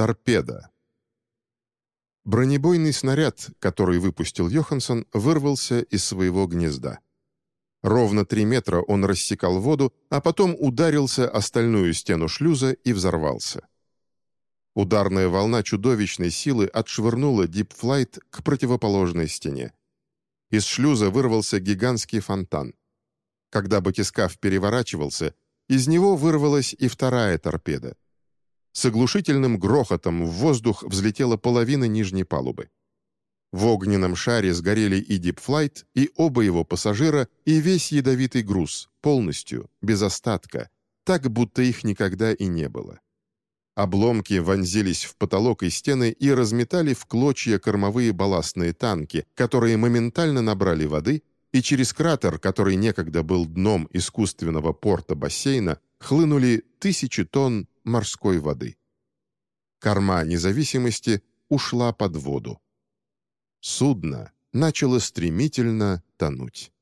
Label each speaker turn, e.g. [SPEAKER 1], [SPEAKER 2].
[SPEAKER 1] Торпеда. Бронебойный снаряд, который выпустил Йоханссон, вырвался из своего гнезда. Ровно три метра он рассекал воду, а потом ударился о стальную стену шлюза и взорвался. Ударная волна чудовищной силы отшвырнула дипфлайт к противоположной стене. Из шлюза вырвался гигантский фонтан. Когда батискаф переворачивался, из него вырвалась и вторая торпеда. С оглушительным грохотом в воздух взлетела половина нижней палубы. В огненном шаре сгорели и дипфлайт, и оба его пассажира, и весь ядовитый груз, полностью, без остатка, так, будто их никогда и не было. Обломки вонзились в потолок и стены и разметали в клочья кормовые балластные танки, которые моментально набрали воды, и через кратер, который некогда был дном искусственного порта бассейна, хлынули тысячи тонн морской воды. Корма независимости ушла под воду судно начало стремительно тонуть.